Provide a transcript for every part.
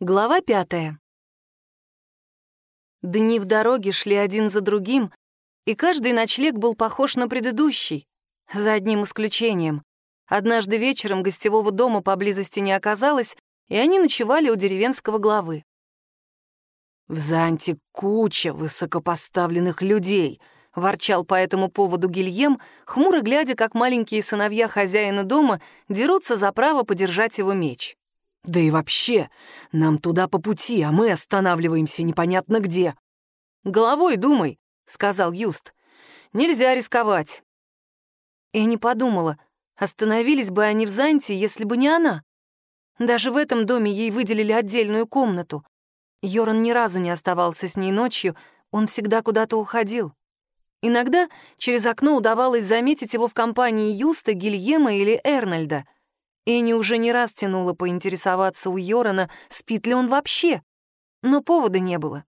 Глава пятая. Дни в дороге шли один за другим, и каждый ночлег был похож на предыдущий, за одним исключением. Однажды вечером гостевого дома поблизости не оказалось, и они ночевали у деревенского главы. «В Занте куча высокопоставленных людей», — ворчал по этому поводу Гильем, хмуро глядя, как маленькие сыновья хозяина дома дерутся за право подержать его меч. Да и вообще, нам туда по пути, а мы останавливаемся непонятно где. «Головой думай», — сказал Юст. «Нельзя рисковать». И не подумала, остановились бы они в Занте, если бы не она. Даже в этом доме ей выделили отдельную комнату. Йоран ни разу не оставался с ней ночью, он всегда куда-то уходил. Иногда через окно удавалось заметить его в компании Юста, Гильема или Эрнольда — Энни уже не раз тянула поинтересоваться у Йорана, спит ли он вообще. Но повода не было.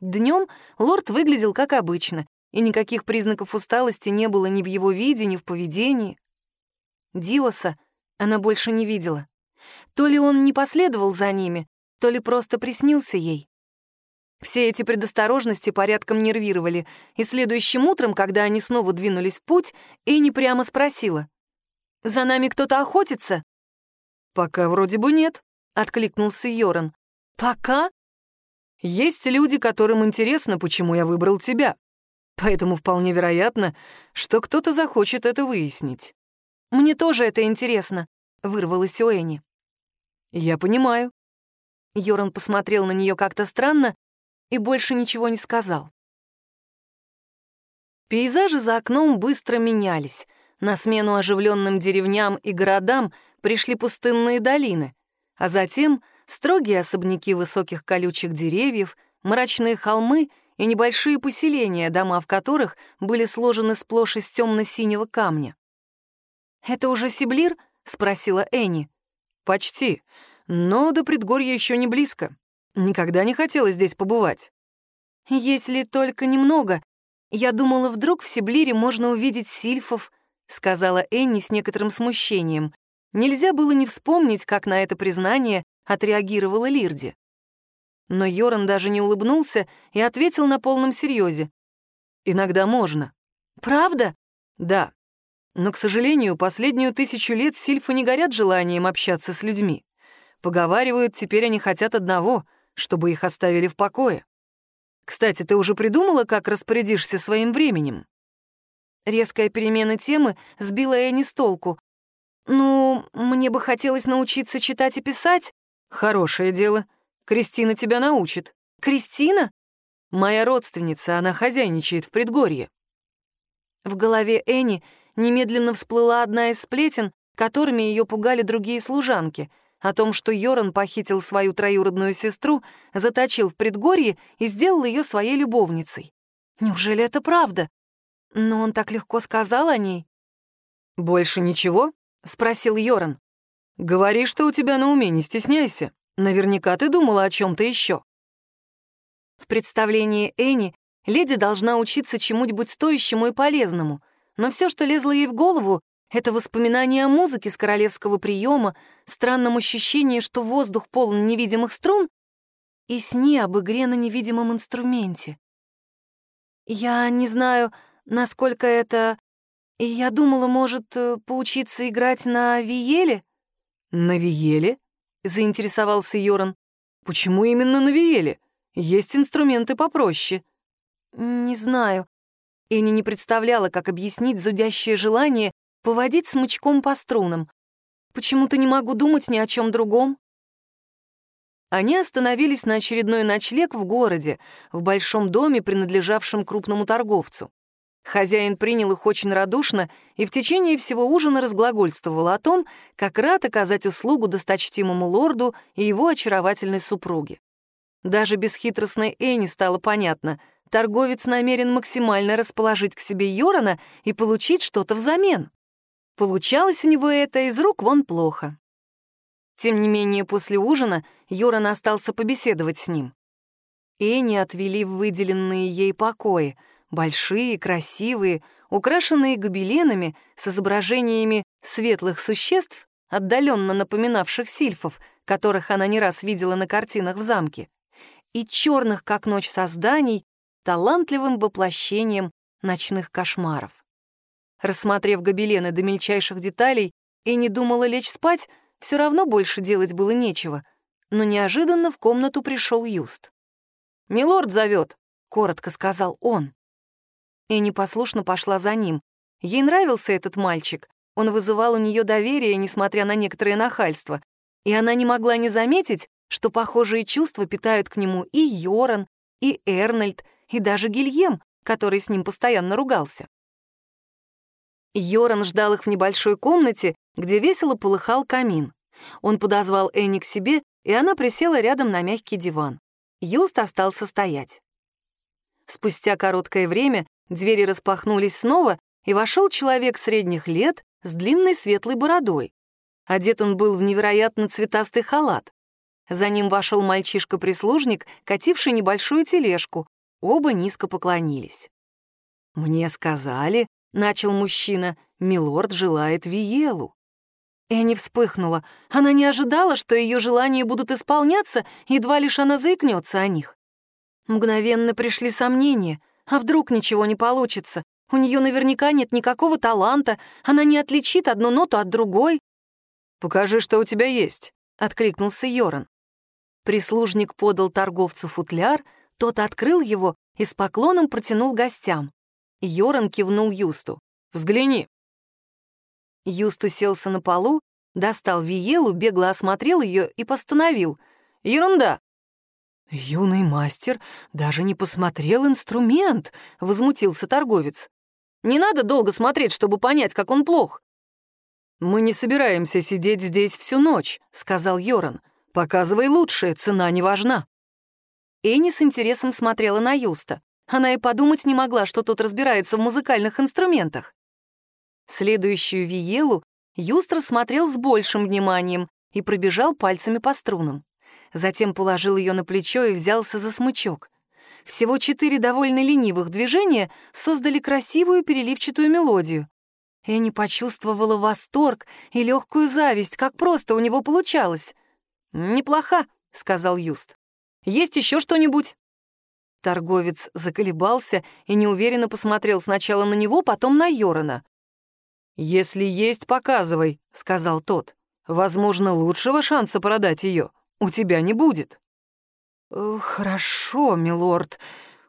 Днем лорд выглядел как обычно, и никаких признаков усталости не было ни в его виде, ни в поведении. Диоса она больше не видела. То ли он не последовал за ними, то ли просто приснился ей. Все эти предосторожности порядком нервировали, и следующим утром, когда они снова двинулись в путь, Энни прямо спросила. «За нами кто-то охотится?» «Пока вроде бы нет», — откликнулся Йоран. «Пока?» «Есть люди, которым интересно, почему я выбрал тебя. Поэтому вполне вероятно, что кто-то захочет это выяснить». «Мне тоже это интересно», — вырвалась у Энни. «Я понимаю». Йоран посмотрел на нее как-то странно и больше ничего не сказал. Пейзажи за окном быстро менялись. На смену оживленным деревням и городам — пришли пустынные долины, а затем строгие особняки высоких колючих деревьев, мрачные холмы и небольшие поселения, дома в которых были сложены сплошь из темно-синего камня. «Это уже Сиблир?» — спросила Энни. «Почти, но до предгорья еще не близко. Никогда не хотела здесь побывать». «Если только немного. Я думала, вдруг в Сиблире можно увидеть сильфов», — сказала Энни с некоторым смущением. Нельзя было не вспомнить, как на это признание отреагировала Лирди. Но Йоран даже не улыбнулся и ответил на полном серьезе. «Иногда можно». «Правда?» «Да. Но, к сожалению, последнюю тысячу лет сильфы не горят желанием общаться с людьми. Поговаривают, теперь они хотят одного, чтобы их оставили в покое. Кстати, ты уже придумала, как распорядишься своим временем?» Резкая перемена темы сбила Энни с толку, «Ну, мне бы хотелось научиться читать и писать». «Хорошее дело. Кристина тебя научит». «Кристина?» «Моя родственница, она хозяйничает в предгорье». В голове Энни немедленно всплыла одна из сплетен, которыми ее пугали другие служанки, о том, что Йоран похитил свою троюродную сестру, заточил в предгорье и сделал ее своей любовницей. Неужели это правда? Но он так легко сказал о ней. «Больше ничего?» — спросил Йоран. «Говори, что у тебя на уме, не стесняйся. Наверняка ты думала о чем то еще. В представлении Энни леди должна учиться чему-нибудь стоящему и полезному, но все, что лезло ей в голову, это воспоминание о музыке с королевского приема, странном ощущении, что воздух полон невидимых струн, и сни об игре на невидимом инструменте. Я не знаю, насколько это я думала, может, э, поучиться играть на виеле?» «На виеле?» — заинтересовался Йоран. «Почему именно на виеле? Есть инструменты попроще». «Не знаю». Энни не представляла, как объяснить зудящее желание поводить смычком по струнам. Почему-то не могу думать ни о чем другом. Они остановились на очередной ночлег в городе, в большом доме, принадлежавшем крупному торговцу. Хозяин принял их очень радушно и в течение всего ужина разглагольствовал о том, как рад оказать услугу досточтимому лорду и его очаровательной супруге. Даже бесхитростной Энни стало понятно, торговец намерен максимально расположить к себе Йорана и получить что-то взамен. Получалось у него это из рук вон плохо. Тем не менее, после ужина Йоран остался побеседовать с ним. Энни отвели в выделенные ей покои — Большие, красивые, украшенные гобеленами с изображениями светлых существ, отдаленно напоминавших сильфов, которых она не раз видела на картинах в замке, и черных, как ночь созданий, талантливым воплощением ночных кошмаров. Рассмотрев гобелены до мельчайших деталей, и не думала лечь спать, все равно больше делать было нечего. Но неожиданно в комнату пришел Юст. «Милорд зовет», — коротко сказал он. И непослушно пошла за ним. Ей нравился этот мальчик. Он вызывал у нее доверие, несмотря на некоторое нахальство. И она не могла не заметить, что похожие чувства питают к нему и Йоран, и Эрнольд, и даже Гильем, который с ним постоянно ругался. Йоран ждал их в небольшой комнате, где весело полыхал камин. Он подозвал Энни к себе, и она присела рядом на мягкий диван. Юст остался стоять. Спустя короткое время двери распахнулись снова, и вошел человек средних лет с длинной светлой бородой. Одет он был в невероятно цветастый халат. За ним вошел мальчишка-прислужник, кативший небольшую тележку. Оба низко поклонились. «Мне сказали», — начал мужчина, — «милорд желает Виелу». Энни вспыхнула. Она не ожидала, что ее желания будут исполняться, едва лишь она заикнется о них. Мгновенно пришли сомнения. А вдруг ничего не получится? У нее наверняка нет никакого таланта, она не отличит одну ноту от другой. «Покажи, что у тебя есть», — откликнулся Йоран. Прислужник подал торговцу футляр, тот открыл его и с поклоном протянул гостям. Йоран кивнул Юсту. «Взгляни». Юст уселся на полу, достал Виелу, бегло осмотрел ее и постановил. «Ерунда!» «Юный мастер даже не посмотрел инструмент», — возмутился торговец. «Не надо долго смотреть, чтобы понять, как он плох». «Мы не собираемся сидеть здесь всю ночь», — сказал Йоран. «Показывай лучшее, цена не важна». Энни с интересом смотрела на Юста. Она и подумать не могла, что тот разбирается в музыкальных инструментах. Следующую виелу Юст рассмотрел с большим вниманием и пробежал пальцами по струнам. Затем положил ее на плечо и взялся за смычок. Всего четыре довольно ленивых движения создали красивую переливчатую мелодию. Я почувствовала восторг и легкую зависть, как просто у него получалось. «Неплохо», — сказал Юст. «Есть еще что-нибудь?» Торговец заколебался и неуверенно посмотрел сначала на него, потом на Йорона. «Если есть, показывай», — сказал тот. «Возможно, лучшего шанса продать ее у тебя не будет». «Э, «Хорошо, милорд,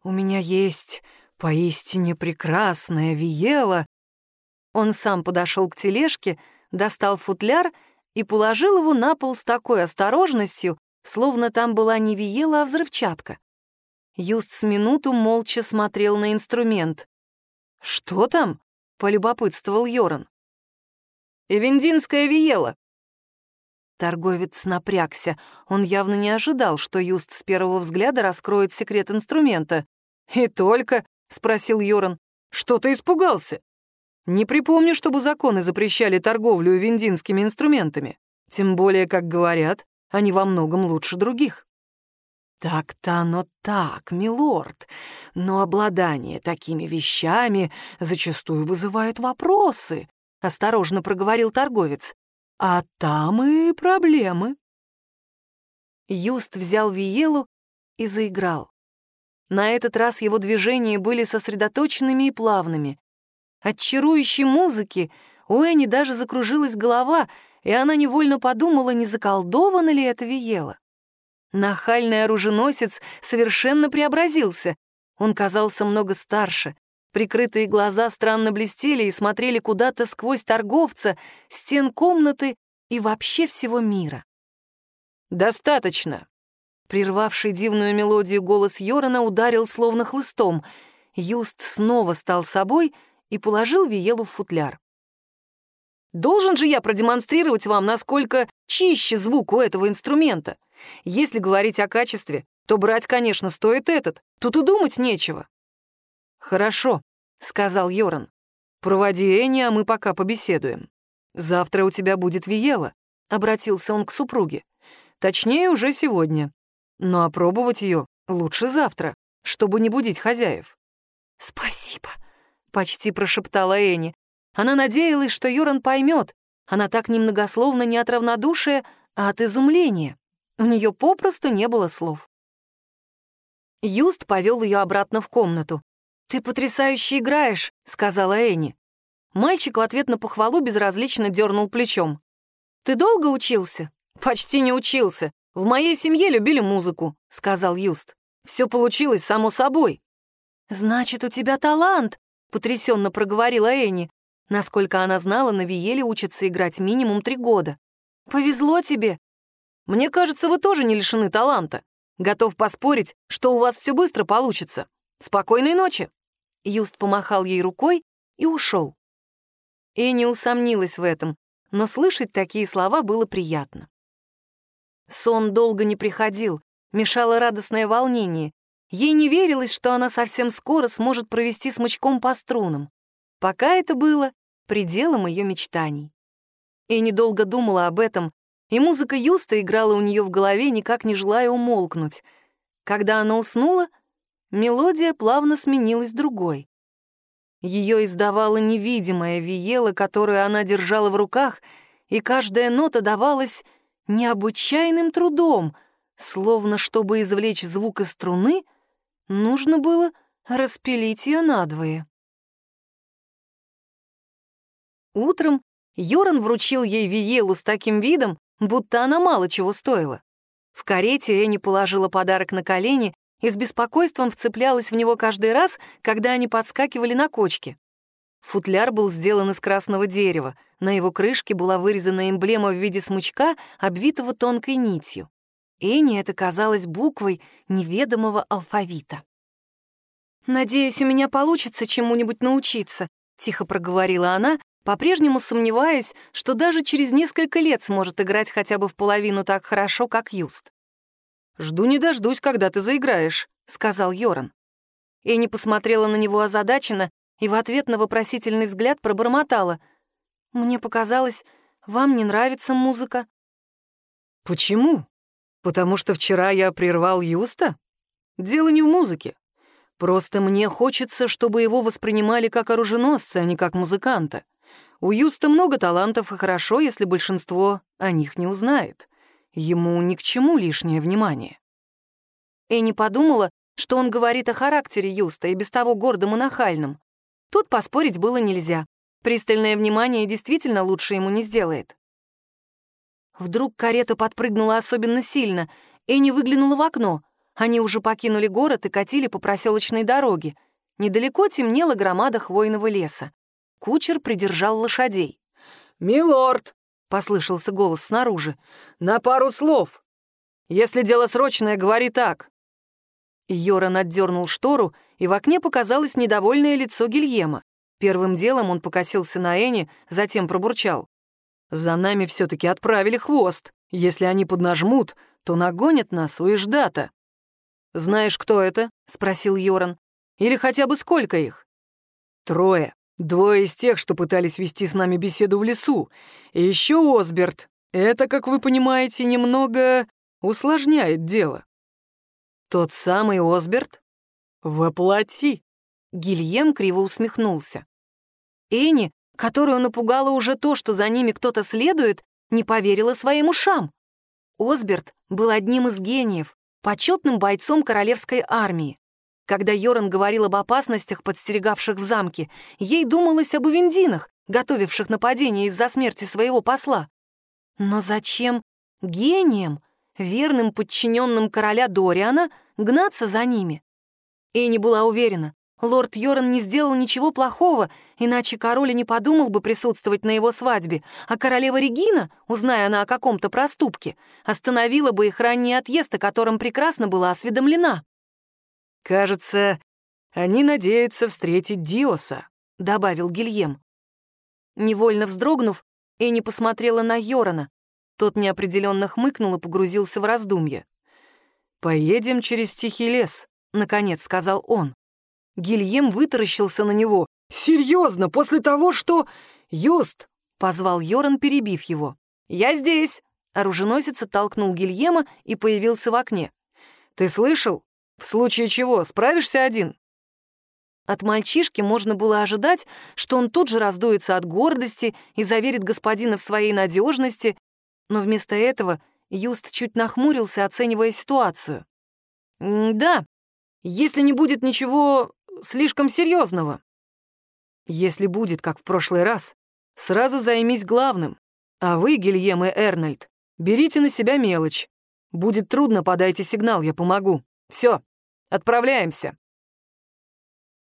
у меня есть поистине прекрасная Виела». Он сам подошел к тележке, достал футляр и положил его на пол с такой осторожностью, словно там была не Виела, а взрывчатка. Юст с минуту молча смотрел на инструмент. «Что там?» полюбопытствовал Йоран. «Эвендинская виела». Торговец напрягся. Он явно не ожидал, что Юст с первого взгляда раскроет секрет инструмента. «И только?» — спросил Йоран. «Что ты испугался?» «Не припомню, чтобы законы запрещали торговлю вендинскими инструментами. Тем более, как говорят, они во многом лучше других». «Так-то оно так, милорд, но обладание такими вещами зачастую вызывает вопросы», — осторожно проговорил торговец. «А там и проблемы». Юст взял Виелу и заиграл. На этот раз его движения были сосредоточенными и плавными. От чарующей музыки у Энни даже закружилась голова, и она невольно подумала, не заколдована ли это Виела. Нахальный оруженосец совершенно преобразился. Он казался много старше. Прикрытые глаза странно блестели и смотрели куда-то сквозь торговца, стен комнаты и вообще всего мира. «Достаточно!» Прервавший дивную мелодию голос Йорона ударил словно хлыстом. Юст снова стал собой и положил Виелу в футляр. «Должен же я продемонстрировать вам, насколько чище звук у этого инструмента!» Если говорить о качестве, то брать, конечно, стоит этот. Тут и думать нечего. «Хорошо», — сказал Йоран. «Проводи Энни, а мы пока побеседуем. Завтра у тебя будет Виела», — обратился он к супруге. «Точнее, уже сегодня. Но опробовать ее лучше завтра, чтобы не будить хозяев». «Спасибо», — почти прошептала Энни. Она надеялась, что Йоран поймет, Она так немногословно не от равнодушия, а от изумления. У нее попросту не было слов. Юст повел ее обратно в комнату. «Ты потрясающе играешь», — сказала Энни. Мальчик в ответ на похвалу безразлично дернул плечом. «Ты долго учился?» «Почти не учился. В моей семье любили музыку», — сказал Юст. «Все получилось само собой». «Значит, у тебя талант», — потрясенно проговорила Энни. Насколько она знала, на Виеле учатся играть минимум три года. «Повезло тебе». «Мне кажется, вы тоже не лишены таланта. Готов поспорить, что у вас все быстро получится. Спокойной ночи». Юст помахал ей рукой и ушел. Энни усомнилась в этом, но слышать такие слова было приятно. Сон долго не приходил, мешало радостное волнение. Ей не верилось, что она совсем скоро сможет провести смычком по струнам. Пока это было пределом ее мечтаний. Энни долго думала об этом, и музыка Юста играла у нее в голове, никак не желая умолкнуть. Когда она уснула, мелодия плавно сменилась другой. Ее издавала невидимая виела, которую она держала в руках, и каждая нота давалась необычайным трудом, словно чтобы извлечь звук из струны, нужно было распилить ее надвое. Утром Йоран вручил ей виелу с таким видом, будто она мало чего стоила. В карете Энни положила подарок на колени и с беспокойством вцеплялась в него каждый раз, когда они подскакивали на кочке. Футляр был сделан из красного дерева, на его крышке была вырезана эмблема в виде смычка, обвитого тонкой нитью. Энни это казалось буквой неведомого алфавита. «Надеюсь, у меня получится чему-нибудь научиться», — тихо проговорила она, по-прежнему сомневаясь, что даже через несколько лет сможет играть хотя бы в половину так хорошо, как Юст. «Жду не дождусь, когда ты заиграешь», — сказал Йоран. Энни посмотрела на него озадаченно и в ответ на вопросительный взгляд пробормотала. «Мне показалось, вам не нравится музыка». «Почему? Потому что вчера я прервал Юста? Дело не в музыке. Просто мне хочется, чтобы его воспринимали как оруженосца, а не как музыканта. У Юста много талантов, и хорошо, если большинство о них не узнает. Ему ни к чему лишнее внимание. Энни подумала, что он говорит о характере Юста и без того гордом и нахальном. Тут поспорить было нельзя. Пристальное внимание действительно лучше ему не сделает. Вдруг карета подпрыгнула особенно сильно. Энни выглянула в окно. Они уже покинули город и катили по проселочной дороге. Недалеко темнела громада хвойного леса. Кучер придержал лошадей. «Милорд!» Послышался голос снаружи. «На пару слов! Если дело срочное, говори так!» Йоран отдернул штору, и в окне показалось недовольное лицо Гильема. Первым делом он покосился на Энни, затем пробурчал. «За нами все-таки отправили хвост. Если они поднажмут, то нагонят нас у Иждата». «Знаешь, кто это?» — спросил Йоран. «Или хотя бы сколько их?» «Трое», Двое из тех, что пытались вести с нами беседу в лесу. И еще Осберт. Это, как вы понимаете, немного усложняет дело. Тот самый Осберт? Воплоти. Гильем криво усмехнулся. Энни, которую напугало уже то, что за ними кто-то следует, не поверила своим ушам. Осберт был одним из гениев, почетным бойцом королевской армии. Когда Йоран говорил об опасностях, подстерегавших в замке, ей думалось об Увендинах, готовивших нападение из-за смерти своего посла. Но зачем гением, верным подчиненным короля Дориана, гнаться за ними? Эни была уверена, лорд Йоран не сделал ничего плохого, иначе король не подумал бы присутствовать на его свадьбе, а королева Регина, узная она о каком-то проступке, остановила бы их ранний отъезд, о котором прекрасно была осведомлена. «Кажется, они надеются встретить Диоса», — добавил Гильем. Невольно вздрогнув, Энни посмотрела на Йорона. Тот неопределенно хмыкнул и погрузился в раздумье. «Поедем через тихий лес», — наконец сказал он. Гильем вытаращился на него. «Серьезно, после того, что...» «Юст!» — позвал Йоран, перебив его. «Я здесь!» Оруженосец оттолкнул Гильема и появился в окне. «Ты слышал? В случае чего, справишься один?» От мальчишки можно было ожидать, что он тут же раздуется от гордости и заверит господина в своей надежности, но вместо этого Юст чуть нахмурился, оценивая ситуацию. «Да, если не будет ничего слишком серьезного. Если будет, как в прошлый раз, сразу займись главным, а вы, Гильем и Эрнольд, берите на себя мелочь. Будет трудно, подайте сигнал, я помогу. Все, отправляемся».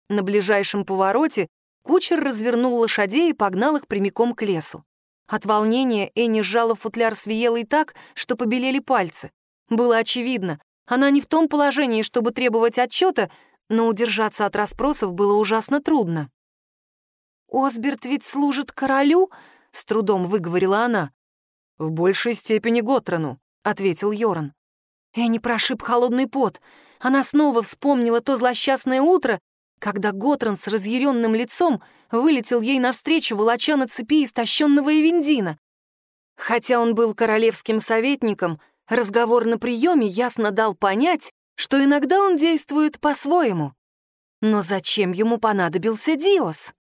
На ближайшем повороте кучер развернул лошадей и погнал их прямиком к лесу. От волнения Энни сжала футляр с Виелой так, что побелели пальцы. Было очевидно, она не в том положении, чтобы требовать отчета, но удержаться от расспросов было ужасно трудно. «Осберт ведь служит королю?» — с трудом выговорила она. «В большей степени Готрону», — ответил Йоран. Энни прошиб холодный пот. Она снова вспомнила то злосчастное утро, когда Готран с разъяренным лицом вылетел ей навстречу, волоча на цепи истощенного Эвендина. Хотя он был королевским советником, разговор на приеме ясно дал понять, что иногда он действует по-своему. Но зачем ему понадобился Диос?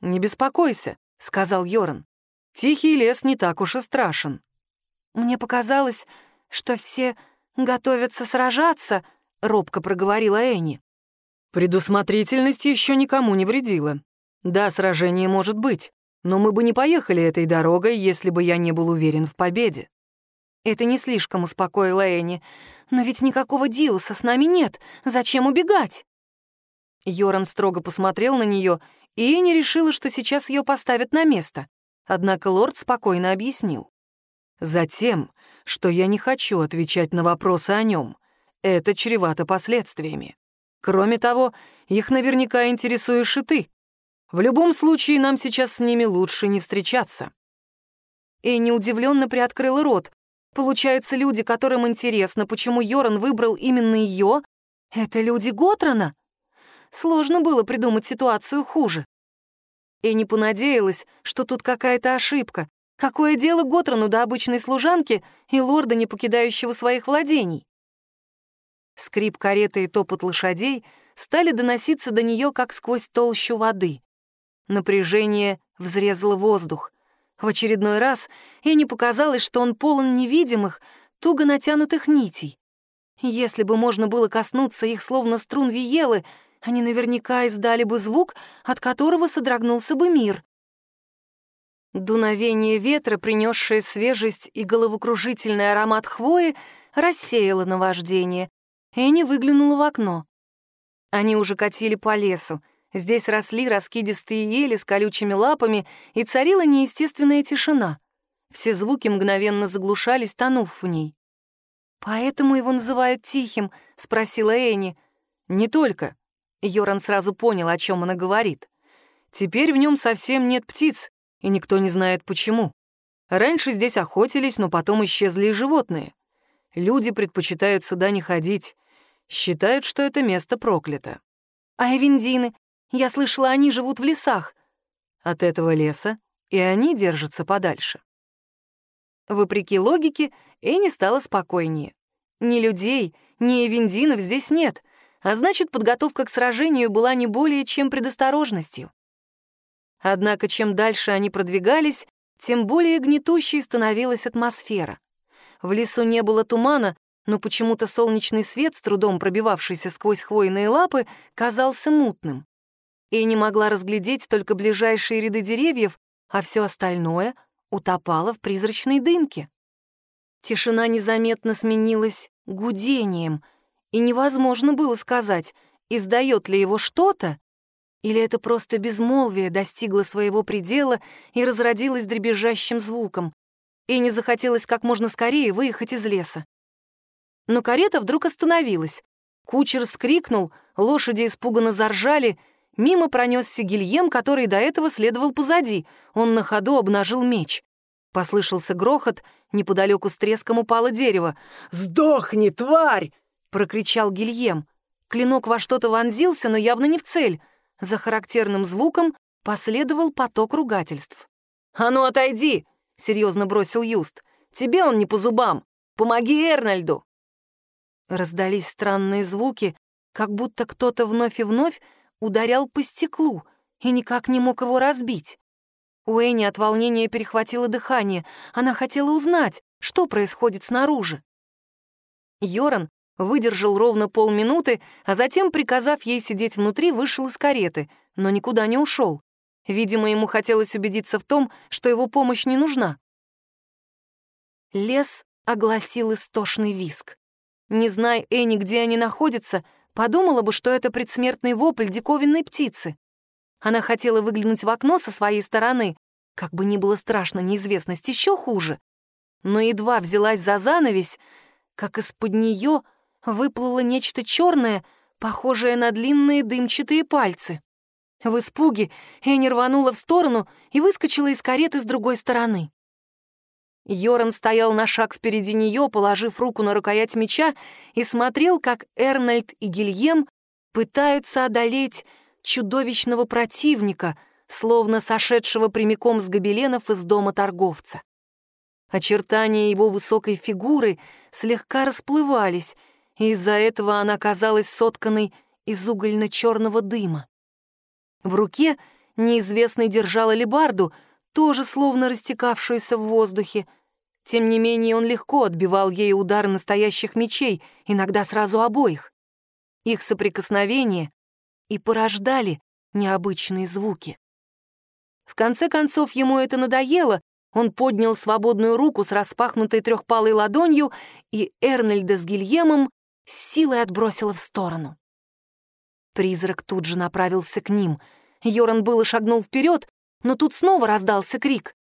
«Не беспокойся», — сказал Йоран. «Тихий лес не так уж и страшен». «Мне показалось, что все готовятся сражаться», — робко проговорила Энни. «Предусмотрительность еще никому не вредила. Да, сражение может быть, но мы бы не поехали этой дорогой, если бы я не был уверен в победе». Это не слишком успокоило Энни. «Но ведь никакого Диуса с нами нет. Зачем убегать?» Йоран строго посмотрел на нее, и Энни решила, что сейчас ее поставят на место. Однако лорд спокойно объяснил. «Затем, что я не хочу отвечать на вопросы о нем. Это чревато последствиями. Кроме того, их наверняка интересуешь и ты. В любом случае, нам сейчас с ними лучше не встречаться». Энни удивленно приоткрыла рот. Получается, люди, которым интересно, почему Йоран выбрал именно ее, это люди Готрана? Сложно было придумать ситуацию хуже. Энни понадеялась, что тут какая-то ошибка. Какое дело Готрану до обычной служанки и лорда, не покидающего своих владений? Скрип кареты и топот лошадей стали доноситься до нее, как сквозь толщу воды. Напряжение взрезало воздух. В очередной раз Энни показалось, что он полон невидимых, туго натянутых нитей. Если бы можно было коснуться их, словно струн виелы, они наверняка издали бы звук, от которого содрогнулся бы мир. Дуновение ветра, принесшее свежесть и головокружительный аромат хвои, рассеяло наваждение. Энни выглянула в окно. Они уже катили по лесу. Здесь росли раскидистые ели с колючими лапами, и царила неестественная тишина. Все звуки мгновенно заглушались, тонув в ней. «Поэтому его называют Тихим?» — спросила Энни. «Не только». Йоран сразу понял, о чем она говорит. «Теперь в нем совсем нет птиц, и никто не знает почему. Раньше здесь охотились, но потом исчезли и животные. Люди предпочитают сюда не ходить, считают, что это место проклято. А эвендины? Я слышала, они живут в лесах. От этого леса и они держатся подальше. Вопреки логике, Энни стала спокойнее. Ни людей, ни эвендинов здесь нет, а значит, подготовка к сражению была не более чем предосторожностью. Однако, чем дальше они продвигались, тем более гнетущей становилась атмосфера. В лесу не было тумана, но почему-то солнечный свет, с трудом пробивавшийся сквозь хвойные лапы, казался мутным и не могла разглядеть только ближайшие ряды деревьев, а все остальное утопало в призрачной дымке. Тишина незаметно сменилась гудением, и невозможно было сказать, издает ли его что-то, или это просто безмолвие достигло своего предела и разродилось дребезжащим звуком, и не захотелось как можно скорее выехать из леса. Но карета вдруг остановилась. Кучер скрикнул, лошади испуганно заржали, Мимо пронесся Гильем, который до этого следовал позади. Он на ходу обнажил меч. Послышался грохот, неподалеку с треском упало дерево. «Сдохни, тварь!» — прокричал Гильем. Клинок во что-то вонзился, но явно не в цель. За характерным звуком последовал поток ругательств. «А ну, отойди!» — серьезно бросил Юст. «Тебе он не по зубам! Помоги Эрнальду!» Раздались странные звуки, как будто кто-то вновь и вновь ударял по стеклу и никак не мог его разбить. У Энни от волнения перехватило дыхание. Она хотела узнать, что происходит снаружи. Йоран выдержал ровно полминуты, а затем, приказав ей сидеть внутри, вышел из кареты, но никуда не ушел. Видимо, ему хотелось убедиться в том, что его помощь не нужна. Лес огласил истошный виск. Не зная Энни, где они находятся, подумала бы, что это предсмертный вопль диковинной птицы. Она хотела выглянуть в окно со своей стороны, как бы ни было страшно неизвестность, еще хуже. Но едва взялась за занавесь, как из-под нее выплыло нечто черное, похожее на длинные дымчатые пальцы. В испуге Энни рванула в сторону и выскочила из кареты с другой стороны. Йоран стоял на шаг впереди нее, положив руку на рукоять меча, и смотрел, как Эрнольд и Гильем пытаются одолеть чудовищного противника, словно сошедшего прямиком с гобеленов из дома торговца. Очертания его высокой фигуры слегка расплывались, из-за этого она казалась сотканной из угольно-черного дыма. В руке неизвестный держал алебарду, тоже словно растекавшуюся в воздухе. Тем не менее он легко отбивал ей удары настоящих мечей, иногда сразу обоих. Их соприкосновения и порождали необычные звуки. В конце концов, ему это надоело, он поднял свободную руку с распахнутой трехпалой ладонью, и Эрнельда с Гильемом с силой отбросила в сторону. Призрак тут же направился к ним. Йоран было шагнул вперед, но тут снова раздался крик.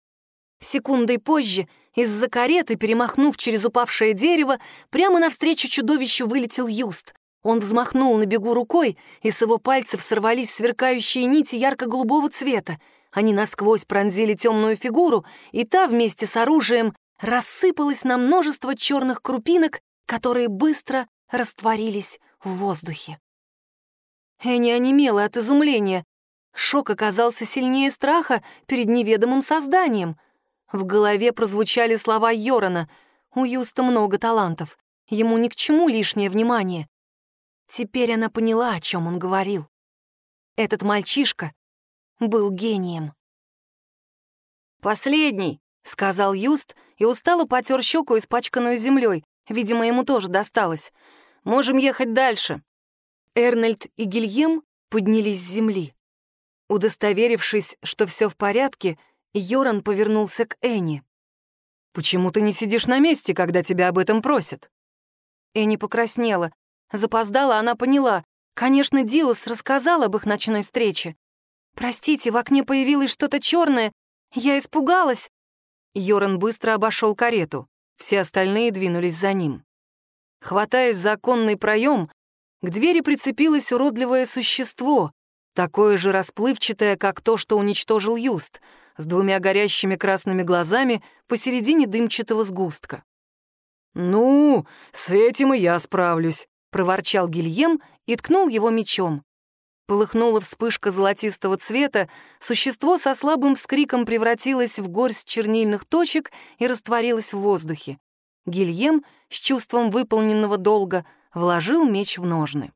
Секундой позже из-за кареты, перемахнув через упавшее дерево, прямо навстречу чудовищу вылетел Юст. Он взмахнул на бегу рукой, и с его пальцев сорвались сверкающие нити ярко-голубого цвета. Они насквозь пронзили темную фигуру, и та вместе с оружием рассыпалась на множество черных крупинок, которые быстро растворились в воздухе. Энни онемела от изумления. Шок оказался сильнее страха перед неведомым созданием. В голове прозвучали слова Йорона. У Юста много талантов. Ему ни к чему лишнее внимание. Теперь она поняла, о чем он говорил. Этот мальчишка был гением. «Последний», — сказал Юст и устало потер щеку, испачканную землей. Видимо, ему тоже досталось. «Можем ехать дальше». Эрнольд и Гильем поднялись с земли. Удостоверившись, что все в порядке, Йоран повернулся к Энни. «Почему ты не сидишь на месте, когда тебя об этом просят?» Энни покраснела. Запоздала, она поняла. Конечно, Диус рассказал об их ночной встрече. «Простите, в окне появилось что-то черное. Я испугалась». Йоран быстро обошел карету. Все остальные двинулись за ним. Хватаясь за оконный проем, к двери прицепилось уродливое существо, такое же расплывчатое, как то, что уничтожил Юст, с двумя горящими красными глазами посередине дымчатого сгустка. «Ну, с этим и я справлюсь», — проворчал Гильем и ткнул его мечом. Полыхнула вспышка золотистого цвета, существо со слабым скриком превратилось в горсть чернильных точек и растворилось в воздухе. Гильем, с чувством выполненного долга, вложил меч в ножны.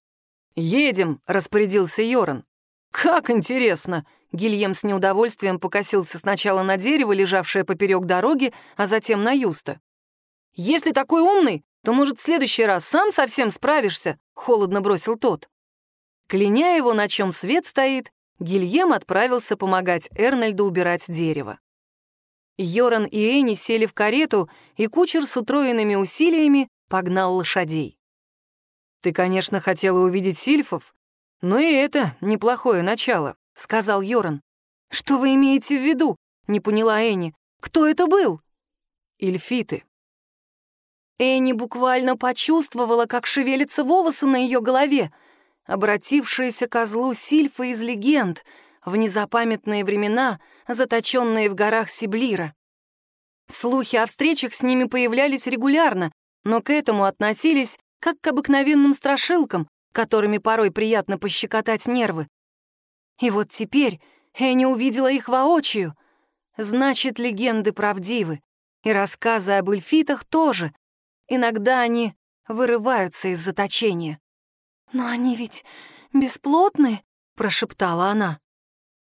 «Едем», — распорядился Йоран. «Как интересно!» Гильем с неудовольствием покосился сначала на дерево, лежавшее поперек дороги, а затем на Юста. «Если такой умный, то, может, в следующий раз сам совсем справишься», — холодно бросил тот. Кляня его, на чем свет стоит, Гильем отправился помогать Эрнольду убирать дерево. Йоран и Энни сели в карету, и кучер с утроенными усилиями погнал лошадей. «Ты, конечно, хотела увидеть сильфов, но и это неплохое начало», — сказал Йоран. «Что вы имеете в виду?» — не поняла Энни. «Кто это был?» «Эльфиты». Энни буквально почувствовала, как шевелятся волосы на ее голове, обратившиеся козлу сильфа из легенд в незапамятные времена, заточенные в горах Сиблира. Слухи о встречах с ними появлялись регулярно, но к этому относились как к обыкновенным страшилкам, которыми порой приятно пощекотать нервы. И вот теперь Энни увидела их воочию. Значит, легенды правдивы, и рассказы об эльфитах тоже. Иногда они вырываются из заточения. «Но они ведь бесплотны», — прошептала она.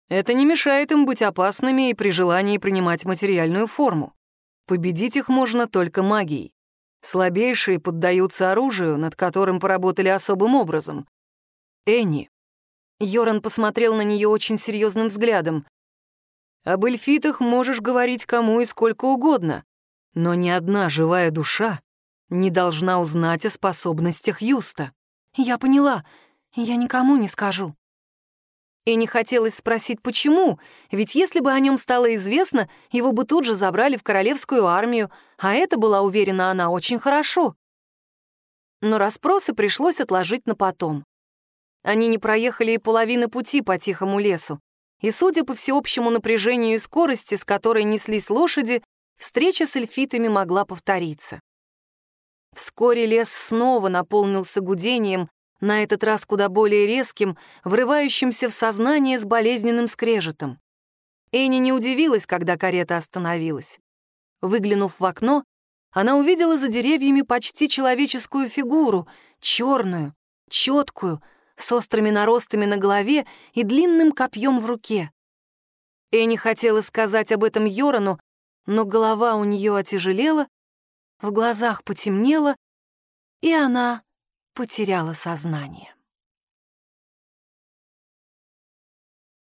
«Это не мешает им быть опасными и при желании принимать материальную форму. Победить их можно только магией. Слабейшие поддаются оружию, над которым поработали особым образом. Энни». Йоран посмотрел на нее очень серьезным взглядом. «Об эльфитах можешь говорить кому и сколько угодно, но ни одна живая душа не должна узнать о способностях Юста». «Я поняла. Я никому не скажу». И не хотелось спросить, почему, ведь если бы о нем стало известно, его бы тут же забрали в королевскую армию, а это, была уверена она, очень хорошо. Но расспросы пришлось отложить на потом. Они не проехали и половины пути по тихому лесу, и, судя по всеобщему напряжению и скорости, с которой неслись лошади, встреча с эльфитами могла повториться. Вскоре лес снова наполнился гудением, на этот раз куда более резким, врывающимся в сознание с болезненным скрежетом. Энни не удивилась, когда карета остановилась. Выглянув в окно, она увидела за деревьями почти человеческую фигуру, черную, четкую, с острыми наростами на голове и длинным копьем в руке. Энни хотела сказать об этом Йорану, но голова у нее отяжелела, в глазах потемнело, и она потеряла сознание.